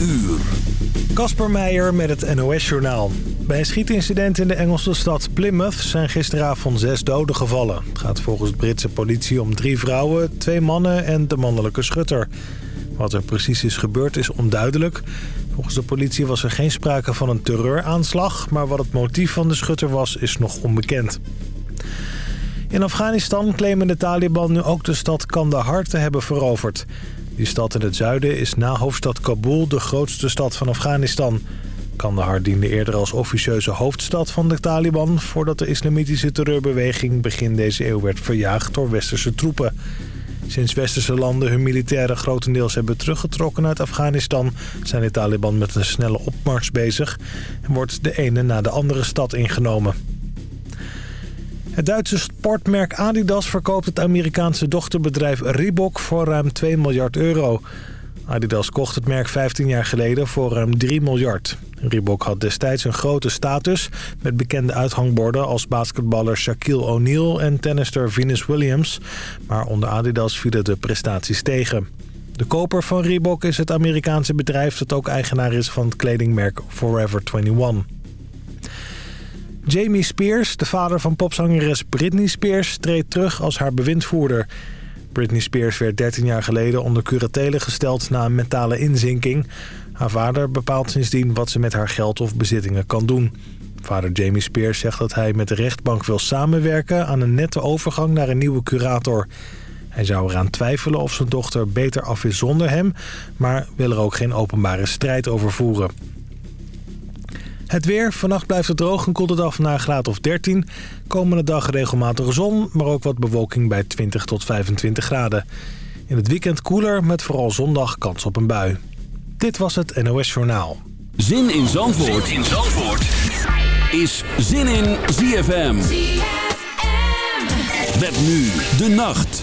uur. Kasper Meijer met het NOS-journaal. Bij een schietincident in de Engelse stad Plymouth zijn gisteravond zes doden gevallen. Het gaat volgens Britse politie om drie vrouwen, twee mannen en de mannelijke schutter. Wat er precies is gebeurd is onduidelijk. Volgens de politie was er geen sprake van een terreuraanslag... maar wat het motief van de schutter was, is nog onbekend. In Afghanistan claimen de Taliban nu ook de stad Kandahar te hebben veroverd. Die stad in het zuiden is na hoofdstad Kabul de grootste stad van Afghanistan. Kandahar diende eerder als officieuze hoofdstad van de Taliban... voordat de islamitische terreurbeweging begin deze eeuw werd verjaagd door westerse troepen. Sinds westerse landen hun militairen grotendeels hebben teruggetrokken uit Afghanistan... zijn de Taliban met een snelle opmars bezig... en wordt de ene na de andere stad ingenomen. Het Duitse sportmerk Adidas verkoopt het Amerikaanse dochterbedrijf Reebok voor ruim 2 miljard euro. Adidas kocht het merk 15 jaar geleden voor ruim 3 miljard. Reebok had destijds een grote status met bekende uithangborden als basketballer Shaquille O'Neal en tennister Venus Williams. Maar onder Adidas vielen de prestaties tegen. De koper van Reebok is het Amerikaanse bedrijf dat ook eigenaar is van het kledingmerk Forever 21. Jamie Spears, de vader van popzangeres Britney Spears, treedt terug als haar bewindvoerder. Britney Spears werd 13 jaar geleden onder curatele gesteld na een mentale inzinking. Haar vader bepaalt sindsdien wat ze met haar geld of bezittingen kan doen. Vader Jamie Spears zegt dat hij met de rechtbank wil samenwerken aan een nette overgang naar een nieuwe curator. Hij zou eraan twijfelen of zijn dochter beter af is zonder hem, maar wil er ook geen openbare strijd over voeren. Het weer. Vannacht blijft het droog en koelt het af naar een graad of 13. Komende dag regelmatige zon, maar ook wat bewolking bij 20 tot 25 graden. In het weekend koeler met vooral zondag kans op een bui. Dit was het NOS Journaal. Zin in Zandvoort, zin in Zandvoort. is Zin in ZFM. ZFM. Met nu de nacht.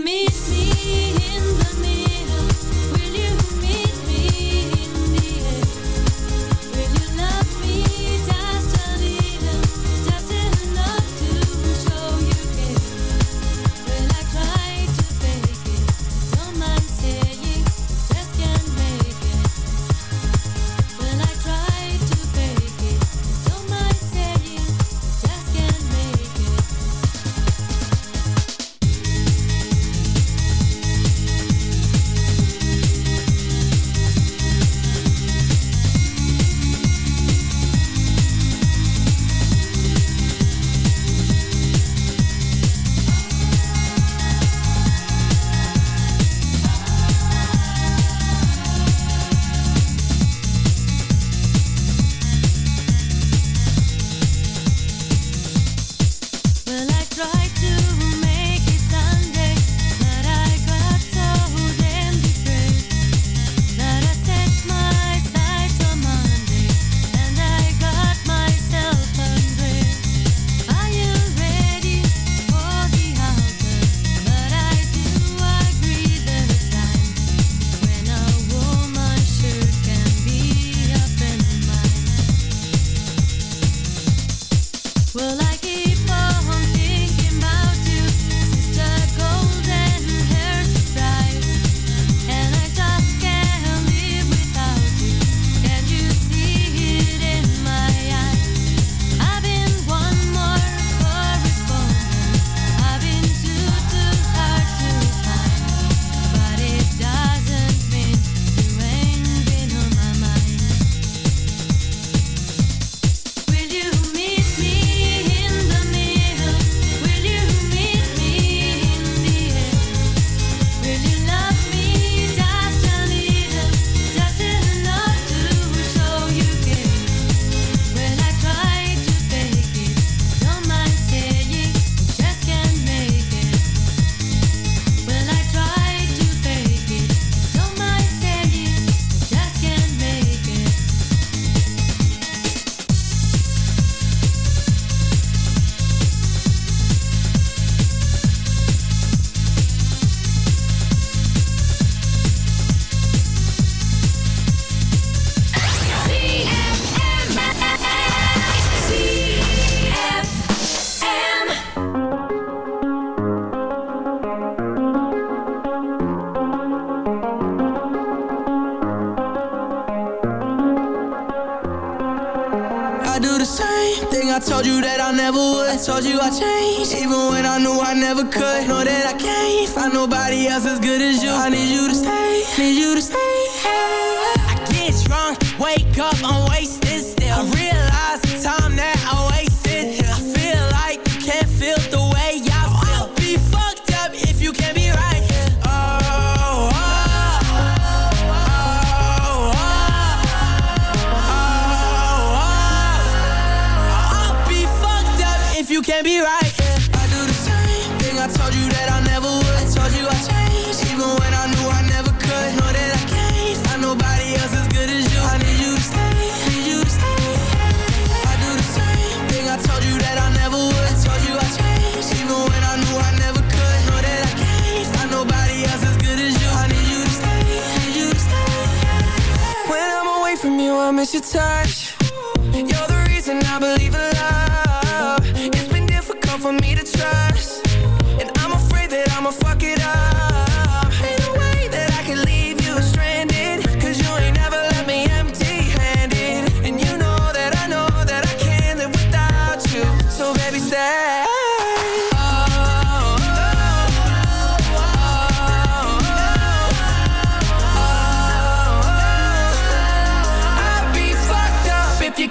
nobody else as good as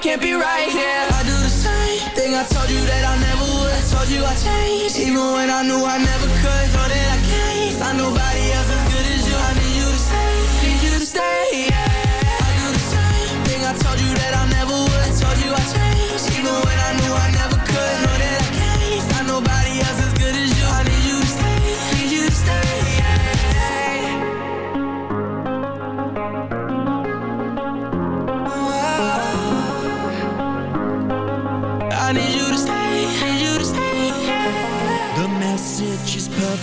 can't be right here. I do the same thing I told you that I never would. I told you I changed Even when I knew I never could. Thought that I can't. Find nobody else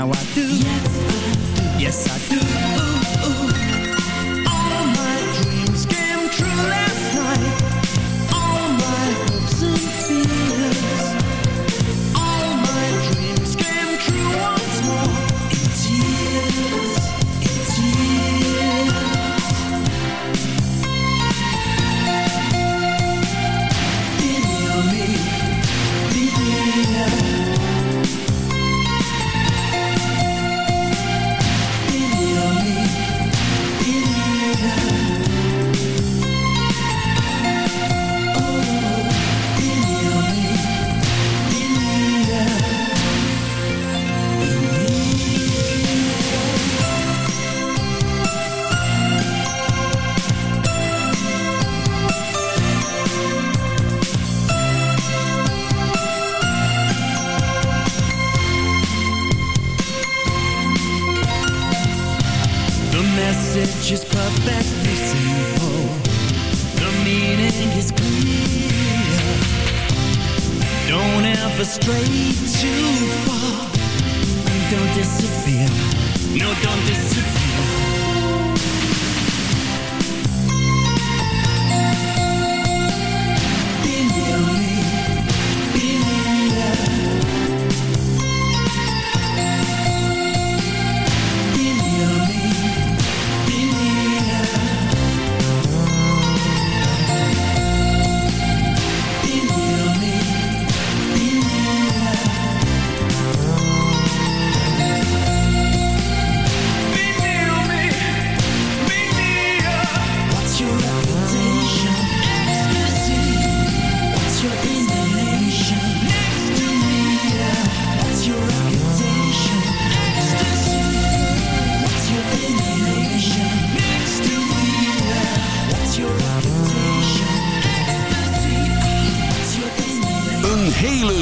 how I do.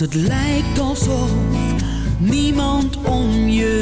het lijkt alsof niemand om je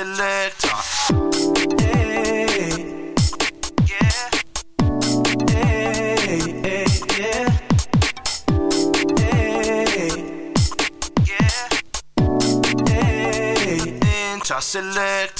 selector. Hey. Select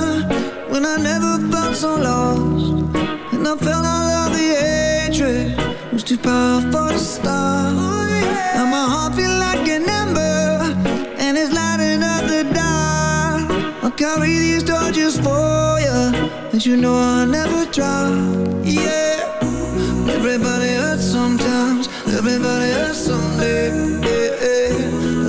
when I never felt so lost. And I felt all of the hatred was too powerful to stop. Now my heart feel like an ember, and it's lighting up the dark. I'll carry these torches for you, and you know I'll never drop. Yeah, everybody hurts sometimes, everybody hurts someday. Yeah, yeah.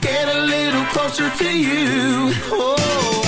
Get a little closer to you. Oh.